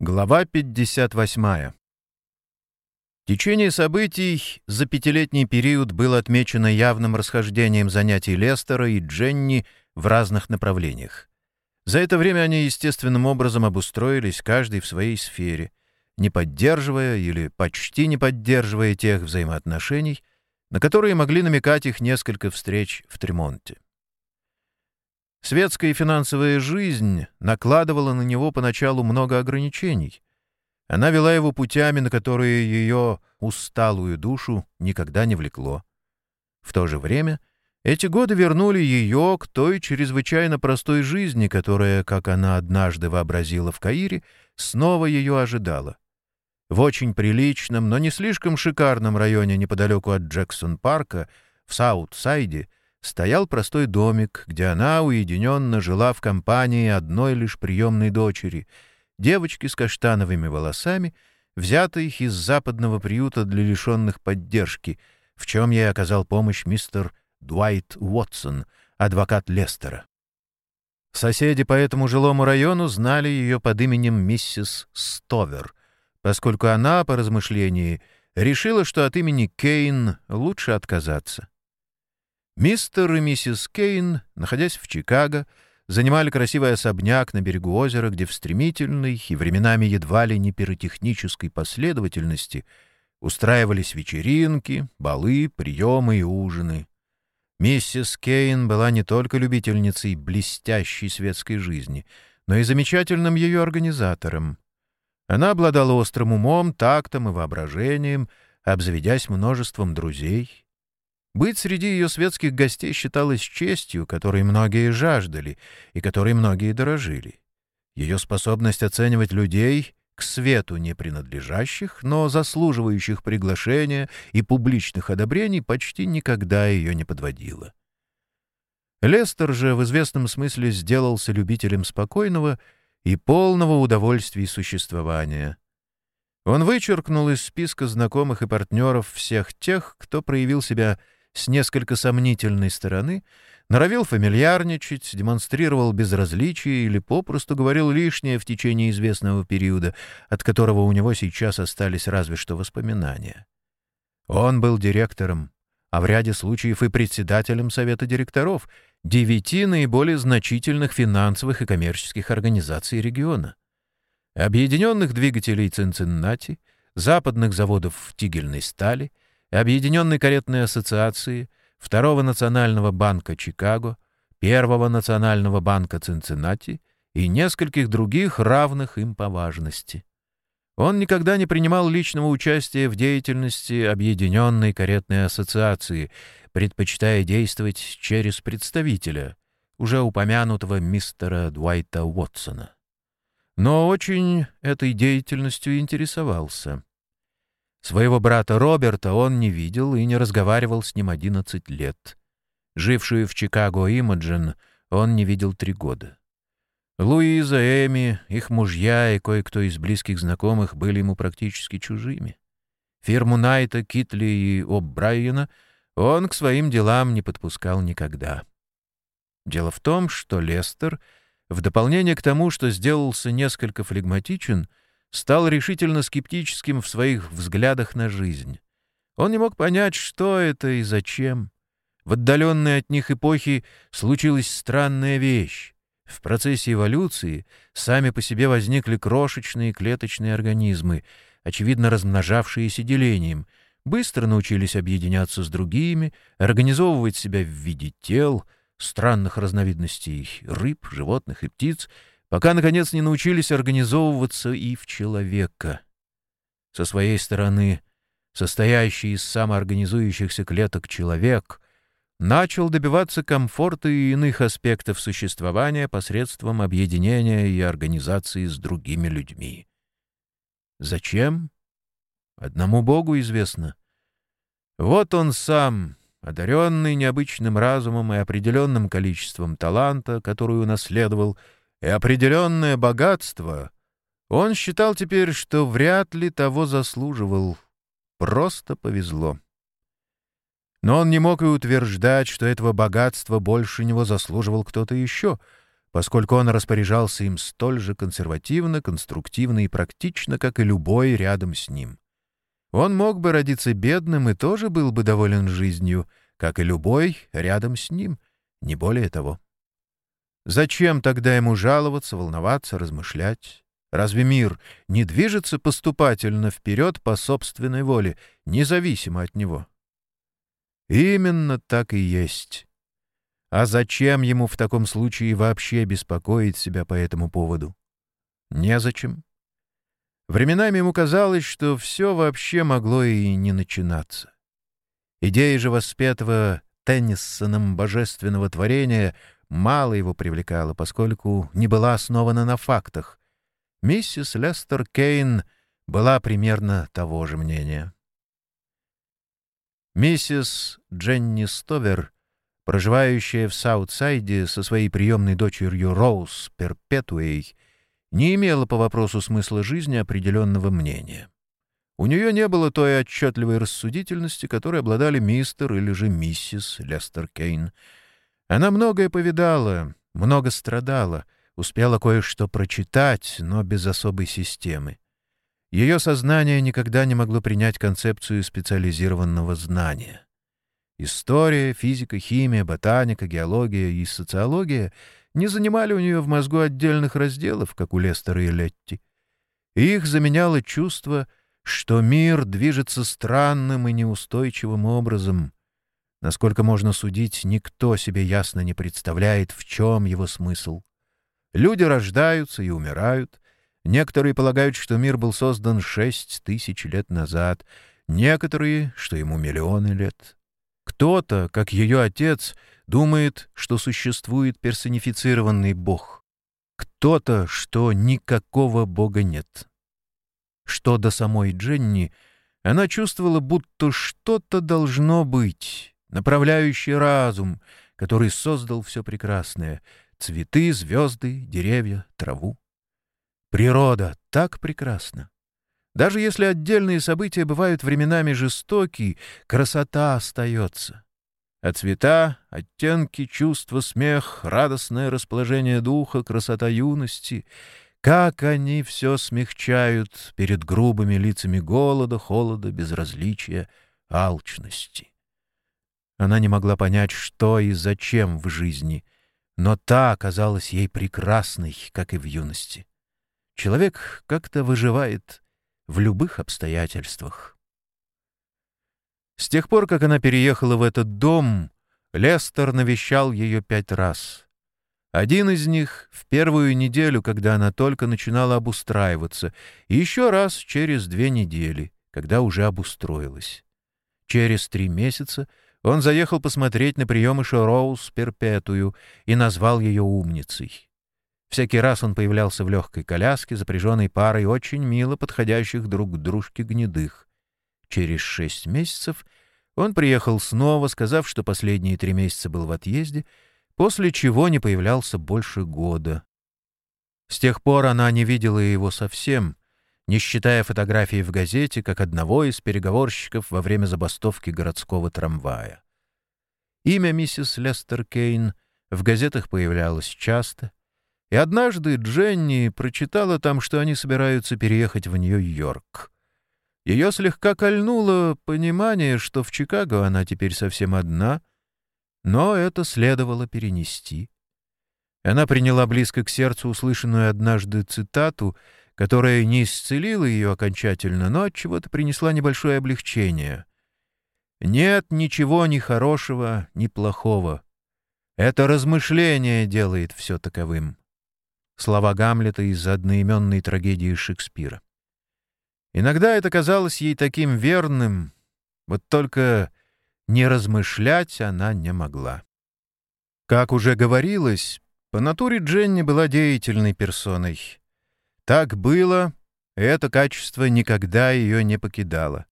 Глава 58. Течение событий за пятилетний период было отмечено явным расхождением занятий Лестера и Дженни в разных направлениях. За это время они естественным образом обустроились каждый в своей сфере, не поддерживая или почти не поддерживая тех взаимоотношений, на которые могли намекать их несколько встреч в Тремонте. Светская и финансовая жизнь накладывала на него поначалу много ограничений. Она вела его путями, на которые ее усталую душу никогда не влекло. В то же время эти годы вернули ее к той чрезвычайно простой жизни, которая, как она однажды вообразила в Каире, снова ее ожидала. В очень приличном, но не слишком шикарном районе неподалеку от Джексон-парка, в Саут-Сайде, стоял простой домик, где она уединенно жила в компании одной лишь приемной дочери, девочки с каштановыми волосами, взятой из западного приюта для лишенных поддержки, в чем ей оказал помощь мистер Дуайт Уотсон, адвокат Лестера. Соседи по этому жилому району знали ее под именем миссис Стовер, поскольку она, по размышлении, решила, что от имени Кейн лучше отказаться. Мистер и миссис Кейн, находясь в Чикаго, занимали красивый особняк на берегу озера, где в стремительной и временами едва ли не пиротехнической последовательности устраивались вечеринки, балы, приемы и ужины. Миссис Кейн была не только любительницей блестящей светской жизни, но и замечательным ее организатором. Она обладала острым умом, тактом и воображением, обзаведясь множеством друзей — быть среди ее светских гостей считалось честью, которой многие жаждали и которой многие дорожили. Ее способность оценивать людей к свету не принадлежащих, но заслуживающих приглашения и публичных одобрений почти никогда ее не подводила. Лестер же в известном смысле сделался любителем спокойного и полного удовольствия существования. Он вычеркнул из списка знакомых и партнеров всех тех, кто проявил себя с несколько сомнительной стороны, норовил фамильярничать, демонстрировал безразличие или попросту говорил лишнее в течение известного периода, от которого у него сейчас остались разве что воспоминания. Он был директором, а в ряде случаев и председателем совета директоров девяти наиболее значительных финансовых и коммерческих организаций региона. Объединенных двигателей Цинциннати, западных заводов тигельной стали — Объединенной каретной ассоциации, Второго национального банка Чикаго, Первого национального банка Цинциннати и нескольких других равных им по важности. Он никогда не принимал личного участия в деятельности Объединенной каретной ассоциации, предпочитая действовать через представителя, уже упомянутого мистера Дуайта Уотсона. Но очень этой деятельностью интересовался. Своего брата Роберта он не видел и не разговаривал с ним 11 лет. Жившую в Чикаго Имаджин он не видел три года. Луиза, Эми, их мужья и кое-кто из близких знакомых были ему практически чужими. Фирму Найта, Китли и О'Брайена он к своим делам не подпускал никогда. Дело в том, что Лестер, в дополнение к тому, что сделался несколько флегматичен, стал решительно скептическим в своих взглядах на жизнь. Он не мог понять, что это и зачем. В отдаленной от них эпохи случилась странная вещь. В процессе эволюции сами по себе возникли крошечные клеточные организмы, очевидно размножавшиеся делением, быстро научились объединяться с другими, организовывать себя в виде тел, странных разновидностей рыб, животных и птиц — пока, наконец, не научились организовываться и в человека. Со своей стороны, состоящий из самоорганизующихся клеток человек начал добиваться комфорта и иных аспектов существования посредством объединения и организации с другими людьми. Зачем? Одному Богу известно. Вот он сам, одаренный необычным разумом и определенным количеством таланта, которую унаследовал, — и определенное богатство, он считал теперь, что вряд ли того заслуживал. Просто повезло. Но он не мог и утверждать, что этого богатства больше него заслуживал кто-то еще, поскольку он распоряжался им столь же консервативно, конструктивно и практично, как и любой рядом с ним. Он мог бы родиться бедным и тоже был бы доволен жизнью, как и любой рядом с ним, не более того. Зачем тогда ему жаловаться, волноваться, размышлять? Разве мир не движется поступательно вперед по собственной воле, независимо от него? Именно так и есть. А зачем ему в таком случае вообще беспокоить себя по этому поводу? Незачем. Временами ему казалось, что все вообще могло и не начинаться. Идея же воспетого Теннисоном божественного творения мало его привлекала, поскольку не была основана на фактах. Миссис Лестер Кейн была примерно того же мнения. Миссис Дженни Стовер, проживающая в Саутсайде со своей приемной дочерью Роуз Перпетуэй, не имела по вопросу смысла жизни определенного мнения. У нее не было той отчетливой рассудительности, которой обладали мистер или же миссис Лестер Кейн. Она многое повидала, много страдала, успела кое-что прочитать, но без особой системы. Ее сознание никогда не могло принять концепцию специализированного знания. История, физика, химия, ботаника, геология и социология не занимали у нее в мозгу отдельных разделов, как у Лестера и Летти. Их заменяло чувство, что мир движется странным и неустойчивым образом. Насколько можно судить, никто себе ясно не представляет, в чем его смысл. Люди рождаются и умирают — Некоторые полагают, что мир был создан шесть тысяч лет назад, некоторые, что ему миллионы лет. Кто-то, как ее отец, думает, что существует персонифицированный бог. Кто-то, что никакого бога нет. Что до самой Дженни, она чувствовала, будто что-то должно быть, направляющий разум, который создал все прекрасное — цветы, звезды, деревья, траву. Природа так прекрасна. Даже если отдельные события бывают временами жестоки, красота остается. А цвета, оттенки, чувства, смех, радостное расположение духа, красота юности — как они все смягчают перед грубыми лицами голода, холода, безразличия, алчности. Она не могла понять, что и зачем в жизни, но та оказалась ей прекрасной, как и в юности. Человек как-то выживает в любых обстоятельствах. С тех пор, как она переехала в этот дом, Лестер навещал ее пять раз. Один из них в первую неделю, когда она только начинала обустраиваться, и еще раз через две недели, когда уже обустроилась. Через три месяца он заехал посмотреть на приемыша Роуз Перпетую и назвал ее умницей. Всякий раз он появлялся в легкой коляске, запряженной парой очень мило подходящих друг к дружке гнедых. Через шесть месяцев он приехал снова, сказав, что последние три месяца был в отъезде, после чего не появлялся больше года. С тех пор она не видела его совсем, не считая фотографии в газете, как одного из переговорщиков во время забастовки городского трамвая. Имя миссис Лестер Кейн в газетах появлялось часто, и однажды Дженни прочитала там, что они собираются переехать в Нью-Йорк. Ее слегка кольнуло понимание, что в Чикаго она теперь совсем одна, но это следовало перенести. Она приняла близко к сердцу услышанную однажды цитату, которая не исцелила ее окончательно, но от чего то принесла небольшое облегчение. «Нет ничего ни хорошего, ни плохого. Это размышление делает все таковым» слова Гамлета из одноименной трагедии Шекспира. Иногда это казалось ей таким верным, вот только не размышлять она не могла. Как уже говорилось, по натуре Дженни была деятельной персоной. Так было, и это качество никогда ее не покидало.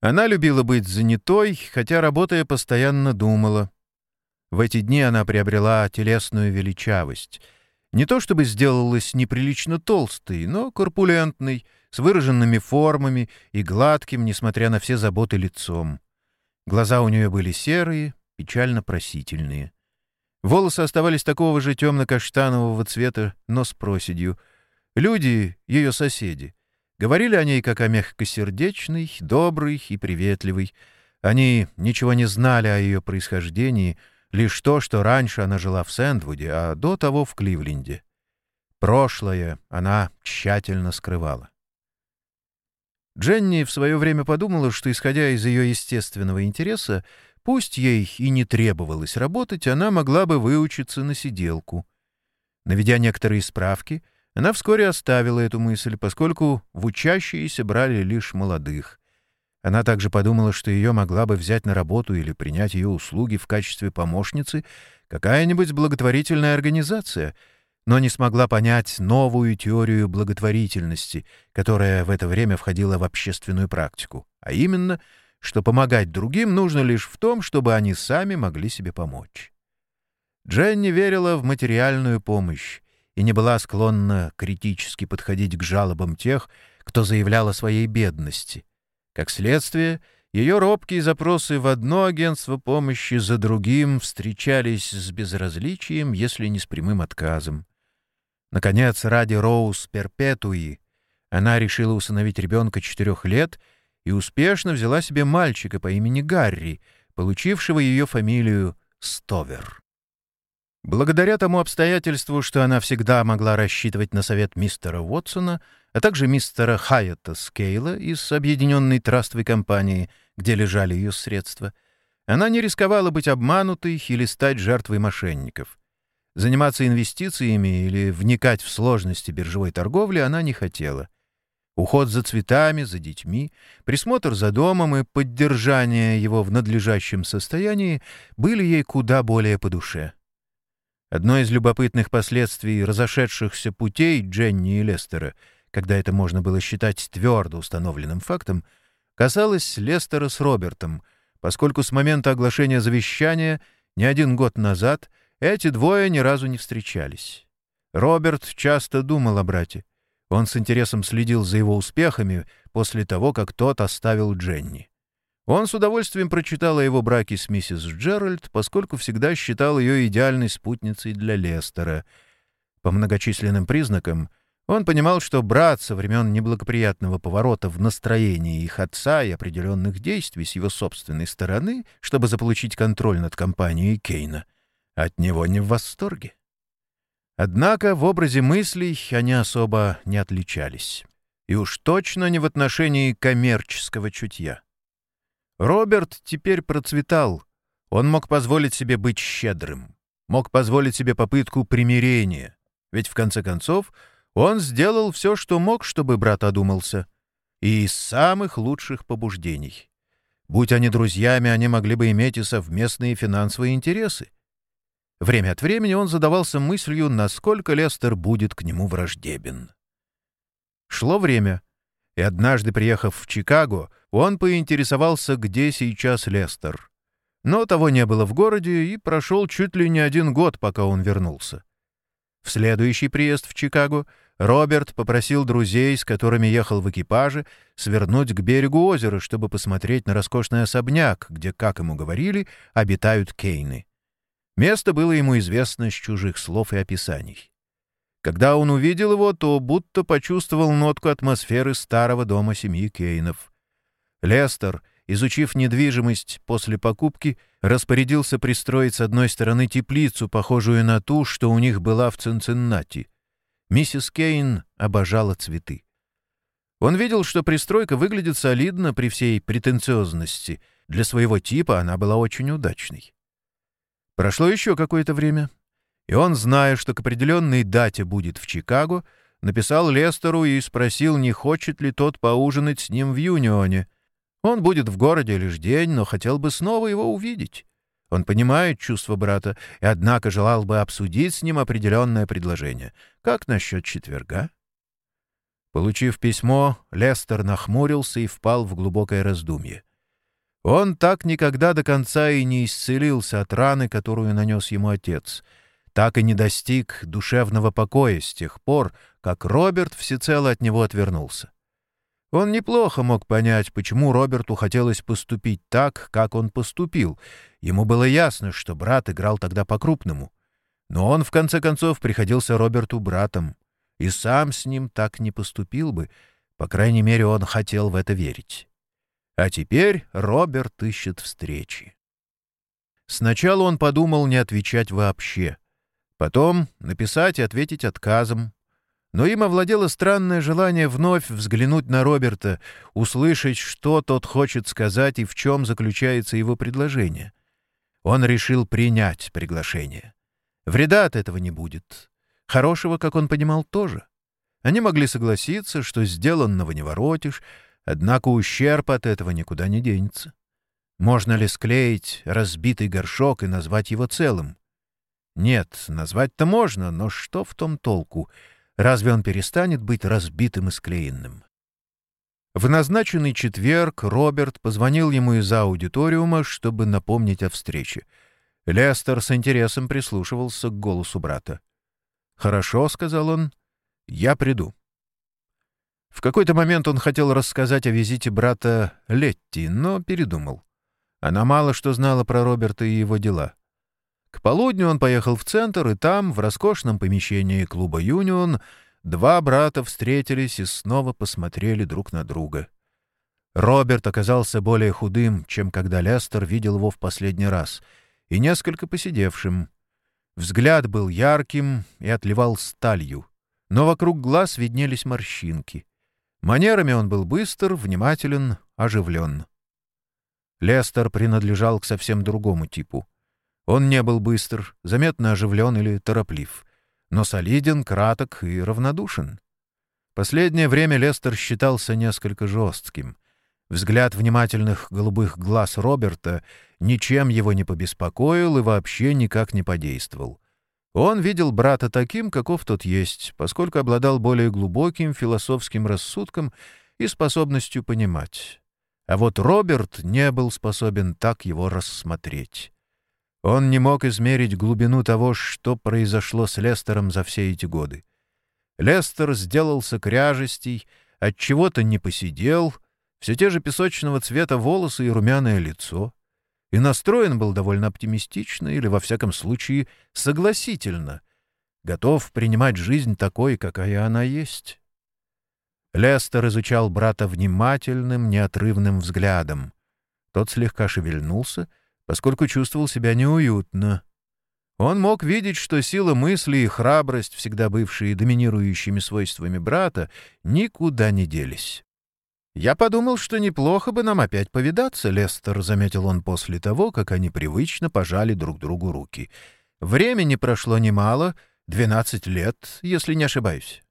Она любила быть занятой, хотя, работая, постоянно думала. В эти дни она приобрела телесную величавость — не то чтобы сделалась неприлично толстой, но корпулентной, с выраженными формами и гладким, несмотря на все заботы, лицом. Глаза у нее были серые, печально просительные. Волосы оставались такого же темно-каштанового цвета, но с проседью. Люди, ее соседи, говорили о ней как о мягкосердечной, доброй и приветливой. Они ничего не знали о ее происхождении, лишь то, что раньше она жила в Сэндвуде, а до того в Кливленде. Прошлое она тщательно скрывала. Дженни в свое время подумала, что, исходя из ее естественного интереса, пусть ей и не требовалось работать, она могла бы выучиться на сиделку. Наведя некоторые справки, она вскоре оставила эту мысль, поскольку в учащиеся брали лишь молодых. Она также подумала, что ее могла бы взять на работу или принять ее услуги в качестве помощницы какая-нибудь благотворительная организация — но не смогла понять новую теорию благотворительности, которая в это время входила в общественную практику, а именно, что помогать другим нужно лишь в том, чтобы они сами могли себе помочь. Дженни верила в материальную помощь и не была склонна критически подходить к жалобам тех, кто заявлял о своей бедности. Как следствие, ее робкие запросы в одно агентство помощи за другим встречались с безразличием, если не с прямым отказом. Наконец, ради Роуз Перпетуи она решила усыновить ребенка четырех лет и успешно взяла себе мальчика по имени Гарри, получившего ее фамилию Стовер. Благодаря тому обстоятельству, что она всегда могла рассчитывать на совет мистера Уотсона, а также мистера Хайета Скейла из Объединенной трастовой компании, где лежали ее средства, она не рисковала быть обманутой или стать жертвой мошенников — Заниматься инвестициями или вникать в сложности биржевой торговли она не хотела. Уход за цветами, за детьми, присмотр за домом и поддержание его в надлежащем состоянии были ей куда более по душе. Одно из любопытных последствий разошедшихся путей Дженни и Лестера, когда это можно было считать твердо установленным фактом, касалось Лестера с Робертом, поскольку с момента оглашения завещания не один год назад — эти двое ни разу не встречались. Роберт часто думал о брате. Он с интересом следил за его успехами после того, как тот оставил Дженни. Он с удовольствием прочитал о его браке с миссис Джеральд, поскольку всегда считал ее идеальной спутницей для Лестера. По многочисленным признакам он понимал, что брат со времен неблагоприятного поворота в настроении их отца и определенных действий с его собственной стороны, чтобы заполучить контроль над компанией Кейна — от него не в восторге. Однако в образе мыслей они особо не отличались. И уж точно не в отношении коммерческого чутья. Роберт теперь процветал. Он мог позволить себе быть щедрым. Мог позволить себе попытку примирения. Ведь, в конце концов, он сделал все, что мог, чтобы брат одумался. И из самых лучших побуждений. Будь они друзьями, они могли бы иметь и совместные финансовые интересы. Время от времени он задавался мыслью, насколько Лестер будет к нему враждебен. Шло время, и однажды, приехав в Чикаго, он поинтересовался, где сейчас Лестер. Но того не было в городе, и прошел чуть ли не один год, пока он вернулся. В следующий приезд в Чикаго Роберт попросил друзей, с которыми ехал в экипаже, свернуть к берегу озера, чтобы посмотреть на роскошный особняк, где, как ему говорили, обитают Кейны. Место было ему известно с чужих слов и описаний. Когда он увидел его, то будто почувствовал нотку атмосферы старого дома семьи Кейнов. Лестер, изучив недвижимость после покупки, распорядился пристроить с одной стороны теплицу, похожую на ту, что у них была в Цинциннати. Миссис Кейн обожала цветы. Он видел, что пристройка выглядит солидно при всей претенциозности. Для своего типа она была очень удачной. Прошло еще какое-то время, и он, зная, что к определенной дате будет в Чикаго, написал Лестеру и спросил, не хочет ли тот поужинать с ним в Юнионе. Он будет в городе лишь день, но хотел бы снова его увидеть. Он понимает чувства брата и, однако, желал бы обсудить с ним определенное предложение. Как насчет четверга? Получив письмо, Лестер нахмурился и впал в глубокое раздумье. Он так никогда до конца и не исцелился от раны, которую нанес ему отец, так и не достиг душевного покоя с тех пор, как Роберт всецело от него отвернулся. Он неплохо мог понять, почему Роберту хотелось поступить так, как он поступил. Ему было ясно, что брат играл тогда по-крупному. Но он, в конце концов, приходился Роберту братом, и сам с ним так не поступил бы, по крайней мере, он хотел в это верить. А теперь Роберт ищет встречи. Сначала он подумал не отвечать вообще. Потом написать и ответить отказом. Но им овладело странное желание вновь взглянуть на Роберта, услышать, что тот хочет сказать и в чем заключается его предложение. Он решил принять приглашение. Вреда от этого не будет. Хорошего, как он понимал, тоже. Они могли согласиться, что сделанного не воротишь, однако ущерб от этого никуда не денется. Можно ли склеить разбитый горшок и назвать его целым? Нет, назвать-то можно, но что в том толку? Разве он перестанет быть разбитым и склеенным? В назначенный четверг Роберт позвонил ему из аудиториума, чтобы напомнить о встрече. Лестер с интересом прислушивался к голосу брата. «Хорошо», — сказал он, — «я приду». В какой-то момент он хотел рассказать о визите брата Летти, но передумал. Она мало что знала про Роберта и его дела. К полудню он поехал в центр, и там, в роскошном помещении клуба «Юнион», два брата встретились и снова посмотрели друг на друга. Роберт оказался более худым, чем когда Лестер видел его в последний раз, и несколько посидевшим. Взгляд был ярким и отливал сталью, но вокруг глаз виднелись морщинки. Манерами он был быстр, внимателен, оживлен. Лестер принадлежал к совсем другому типу. Он не был быстр, заметно оживлен или тороплив, но солиден, краток и равнодушен. Последнее время Лестер считался несколько жестким. Взгляд внимательных голубых глаз Роберта ничем его не побеспокоил и вообще никак не подействовал. Он видел брата таким, каков тот есть, поскольку обладал более глубоким философским рассудком и способностью понимать. А вот Роберт не был способен так его рассмотреть. Он не мог измерить глубину того, что произошло с Лестером за все эти годы. Лестер сделался кряжестей, от чего то не посидел, все те же песочного цвета волосы и румяное лицо. И настроен был довольно оптимистично или, во всяком случае, согласительно, готов принимать жизнь такой, какая она есть. Лестер изучал брата внимательным, неотрывным взглядом. Тот слегка шевельнулся, поскольку чувствовал себя неуютно. Он мог видеть, что сила мысли и храбрость, всегда бывшие доминирующими свойствами брата, никуда не делись. «Я подумал, что неплохо бы нам опять повидаться, Лестер», — заметил он после того, как они привычно пожали друг другу руки. «Времени прошло немало, двенадцать лет, если не ошибаюсь».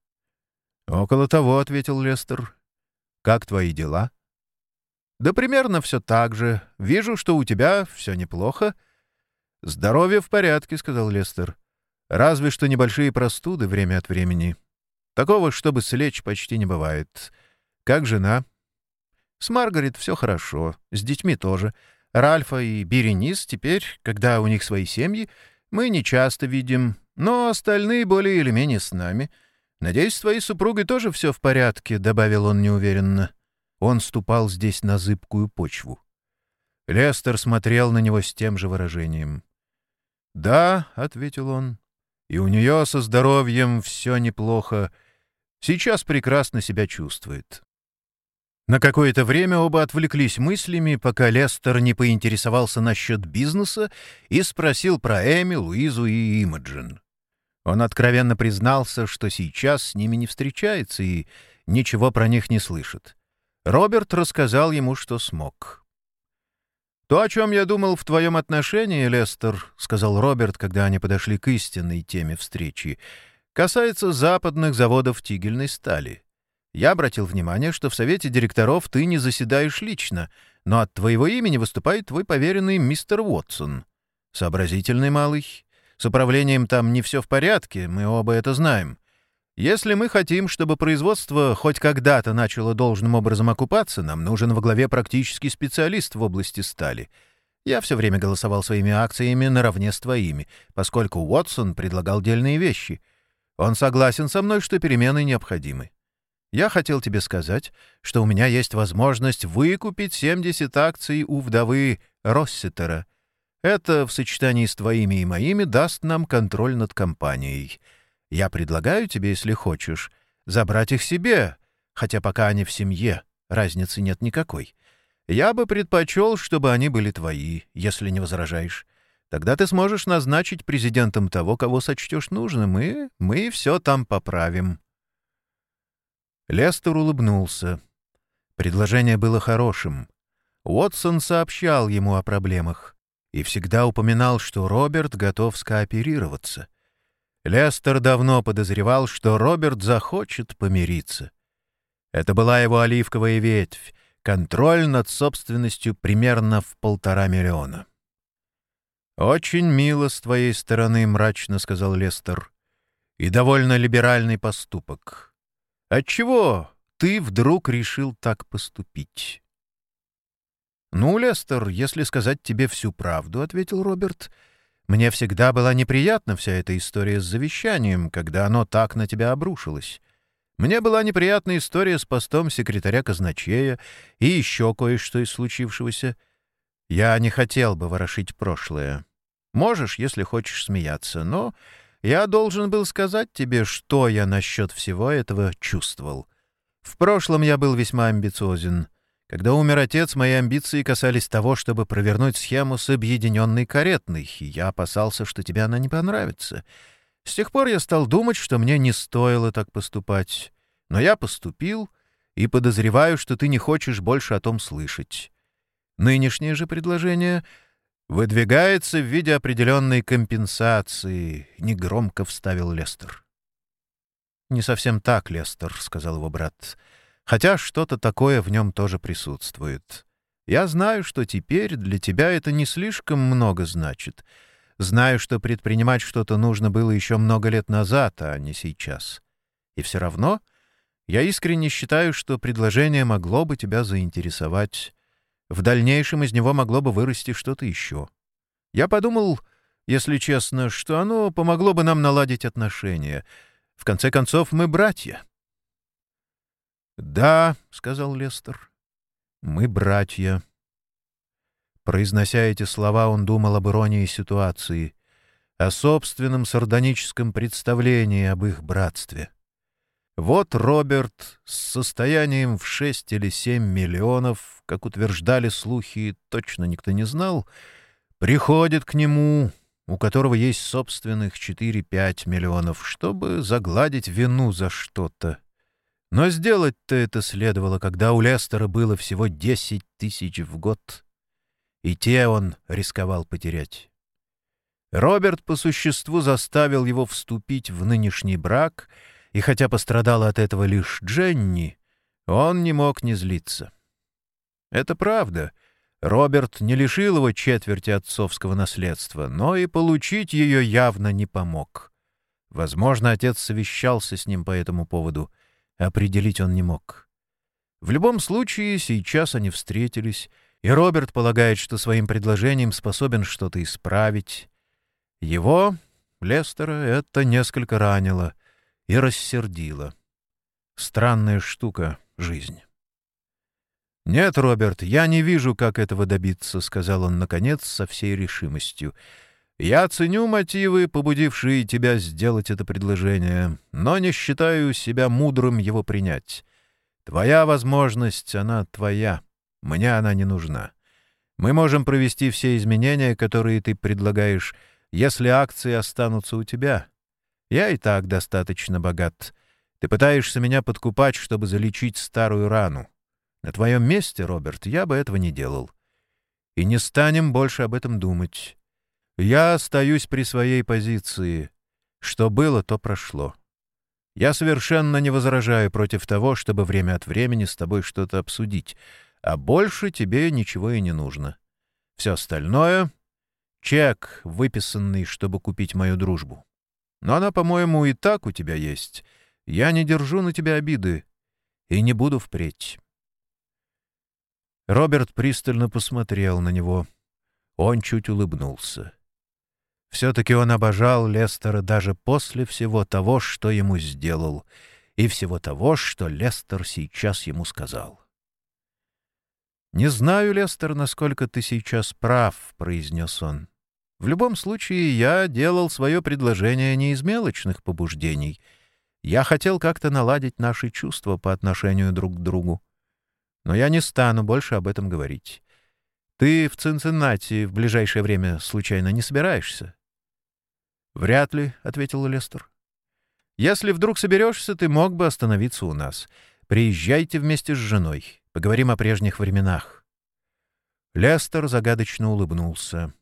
«Около того», — ответил Лестер. «Как твои дела?» «Да примерно все так же. Вижу, что у тебя все неплохо». «Здоровье в порядке», — сказал Лестер. «Разве что небольшие простуды время от времени. Такого, чтобы слечь, почти не бывает. Как жена?» «С Маргарет все хорошо, с детьми тоже. Ральфа и Беренис теперь, когда у них свои семьи, мы не часто видим, но остальные более или менее с нами». «Надеюсь, с твоей супругой тоже все в порядке», — добавил он неуверенно. Он ступал здесь на зыбкую почву. Лестер смотрел на него с тем же выражением. «Да», — ответил он, — «и у нее со здоровьем все неплохо. Сейчас прекрасно себя чувствует». На какое-то время оба отвлеклись мыслями, пока Лестер не поинтересовался насчет бизнеса и спросил про Эми, Луизу и Имаджин. Он откровенно признался, что сейчас с ними не встречается и ничего про них не слышит. Роберт рассказал ему, что смог. «То, о чем я думал в твоем отношении, Лестер», — сказал Роберт, когда они подошли к истинной теме встречи, «касается западных заводов тигельной стали. Я обратил внимание, что в совете директоров ты не заседаешь лично, но от твоего имени выступает твой поверенный мистер Уотсон. Сообразительный малый, с управлением там не все в порядке, мы оба это знаем. Если мы хотим, чтобы производство хоть когда-то начало должным образом окупаться, нам нужен во главе практический специалист в области стали. Я все время голосовал своими акциями наравне с твоими, поскольку Уотсон предлагал дельные вещи. Он согласен со мной, что перемены необходимы. Я хотел тебе сказать, что у меня есть возможность выкупить 70 акций у вдовы Росситера — Это в сочетании с твоими и моими даст нам контроль над компанией. Я предлагаю тебе, если хочешь, забрать их себе, хотя пока они в семье, разницы нет никакой. Я бы предпочел, чтобы они были твои, если не возражаешь. Тогда ты сможешь назначить президентом того, кого сочтешь нужным, и мы все там поправим». Лестер улыбнулся. Предложение было хорошим. Уотсон сообщал ему о проблемах и всегда упоминал, что Роберт готов скооперироваться. Лестер давно подозревал, что Роберт захочет помириться. Это была его оливковая ветвь, контроль над собственностью примерно в полтора миллиона. «Очень мило с твоей стороны», — мрачно сказал Лестер, — «и довольно либеральный поступок. Отчего ты вдруг решил так поступить?» «Ну, Лестер, если сказать тебе всю правду», — ответил Роберт, — «мне всегда была неприятна вся эта история с завещанием, когда оно так на тебя обрушилось. Мне была неприятна история с постом секретаря казначея и еще кое-что из случившегося. Я не хотел бы ворошить прошлое. Можешь, если хочешь, смеяться, но я должен был сказать тебе, что я насчет всего этого чувствовал. В прошлом я был весьма амбициозен. Когда умер отец, мои амбиции касались того, чтобы провернуть схему с объединенной каретной, и я опасался, что тебе она не понравится. С тех пор я стал думать, что мне не стоило так поступать. Но я поступил и подозреваю, что ты не хочешь больше о том слышать. Нынешнее же предложение выдвигается в виде определенной компенсации, — негромко вставил Лестер. «Не совсем так, Лестер», — сказал его брат хотя что-то такое в нем тоже присутствует. Я знаю, что теперь для тебя это не слишком много значит. Знаю, что предпринимать что-то нужно было еще много лет назад, а не сейчас. И все равно я искренне считаю, что предложение могло бы тебя заинтересовать. В дальнейшем из него могло бы вырасти что-то еще. Я подумал, если честно, что оно помогло бы нам наладить отношения. В конце концов, мы братья. «Да», — сказал Лестер, — «мы братья». Произнося эти слова, он думал об иронии ситуации, о собственном сардоническом представлении об их братстве. Вот Роберт с состоянием в шесть или семь миллионов, как утверждали слухи, точно никто не знал, приходит к нему, у которого есть собственных четыре-пять миллионов, чтобы загладить вину за что-то. Но сделать-то это следовало, когда у Лестера было всего десять тысяч в год. И те он рисковал потерять. Роберт по существу заставил его вступить в нынешний брак, и хотя пострадала от этого лишь Дженни, он не мог не злиться. Это правда. Роберт не лишил его четверти отцовского наследства, но и получить ее явно не помог. Возможно, отец совещался с ним по этому поводу — Определить он не мог. В любом случае, сейчас они встретились, и Роберт полагает, что своим предложением способен что-то исправить. Его, Лестера, это несколько ранило и рассердило. Странная штука — жизнь. «Нет, Роберт, я не вижу, как этого добиться», — сказал он, наконец, со всей решимостью. Я ценю мотивы, побудившие тебя сделать это предложение, но не считаю себя мудрым его принять. Твоя возможность, она твоя. Мне она не нужна. Мы можем провести все изменения, которые ты предлагаешь, если акции останутся у тебя. Я и так достаточно богат. Ты пытаешься меня подкупать, чтобы залечить старую рану. На твоем месте, Роберт, я бы этого не делал. И не станем больше об этом думать. Я остаюсь при своей позиции. Что было, то прошло. Я совершенно не возражаю против того, чтобы время от времени с тобой что-то обсудить, а больше тебе ничего и не нужно. Все остальное — чек, выписанный, чтобы купить мою дружбу. Но она, по-моему, и так у тебя есть. Я не держу на тебя обиды и не буду впредь. Роберт пристально посмотрел на него. Он чуть улыбнулся. Все-таки он обожал Лестера даже после всего того, что ему сделал, и всего того, что Лестер сейчас ему сказал. «Не знаю, Лестер, насколько ты сейчас прав», — произнес он. В любом случае, я делал свое предложение не из мелочных побуждений. Я хотел как-то наладить наши чувства по отношению друг к другу. Но я не стану больше об этом говорить. Ты в Цинциннати в ближайшее время случайно не собираешься? — Вряд ли, — ответил Лестер. — Если вдруг соберешься, ты мог бы остановиться у нас. Приезжайте вместе с женой. Поговорим о прежних временах. Лестер загадочно улыбнулся.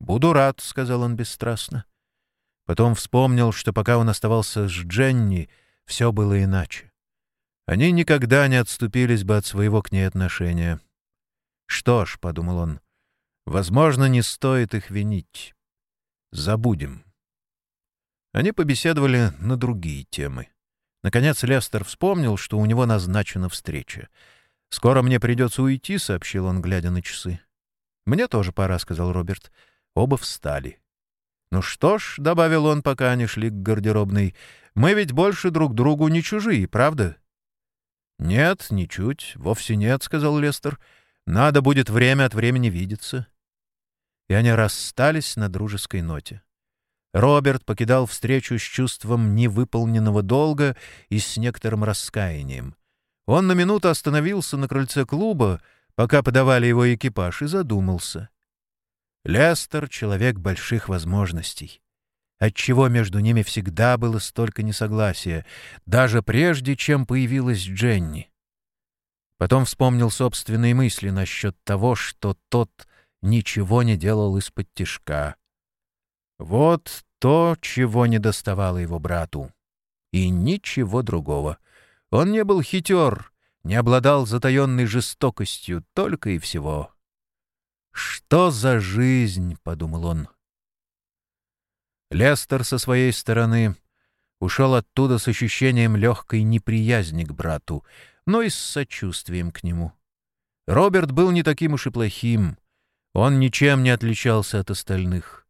«Буду рад», — сказал он бесстрастно. Потом вспомнил, что пока он оставался с Дженни, все было иначе. Они никогда не отступились бы от своего к ней отношения. «Что ж», — подумал он, — «возможно, не стоит их винить. Забудем». Они побеседовали на другие темы. Наконец Лестер вспомнил, что у него назначена встреча — «Скоро мне придется уйти», — сообщил он, глядя на часы. «Мне тоже пора», — сказал Роберт. Оба встали. «Ну что ж», — добавил он, пока они шли к гардеробной, — «мы ведь больше друг другу не чужие, правда?» «Нет, ничуть, вовсе нет», — сказал Лестер. «Надо будет время от времени видеться». И они расстались на дружеской ноте. Роберт покидал встречу с чувством невыполненного долга и с некоторым раскаянием. Он на минуту остановился на крыльце клуба, пока подавали его экипаж, и задумался. Лестер — человек больших возможностей. Отчего между ними всегда было столько несогласия, даже прежде, чем появилась Дженни. Потом вспомнил собственные мысли насчет того, что тот ничего не делал из-под тишка. Вот то, чего не доставало его брату. И ничего другого — он не был хитер, не обладал затаенной жестокостью, только и всего. «Что за жизнь?» — подумал он. Лестер со своей стороны ушел оттуда с ощущением легкой неприязни к брату, но и с сочувствием к нему. Роберт был не таким уж и плохим. Он ничем не отличался от остальных.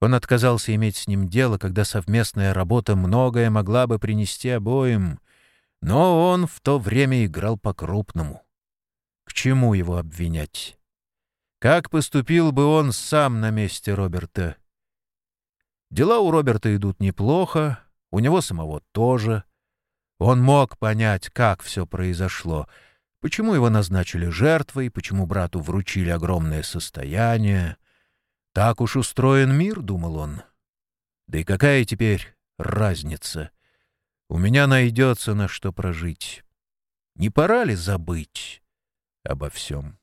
Он отказался иметь с ним дело, когда совместная работа многое могла бы принести обоим, но он в то время играл по-крупному. К чему его обвинять? Как поступил бы он сам на месте Роберта? Дела у Роберта идут неплохо, у него самого тоже. Он мог понять, как все произошло, почему его назначили жертвой, почему брату вручили огромное состояние. Так уж устроен мир, — думал он. Да и какая теперь разница? У меня найдется на что прожить. Не пора ли забыть обо всем?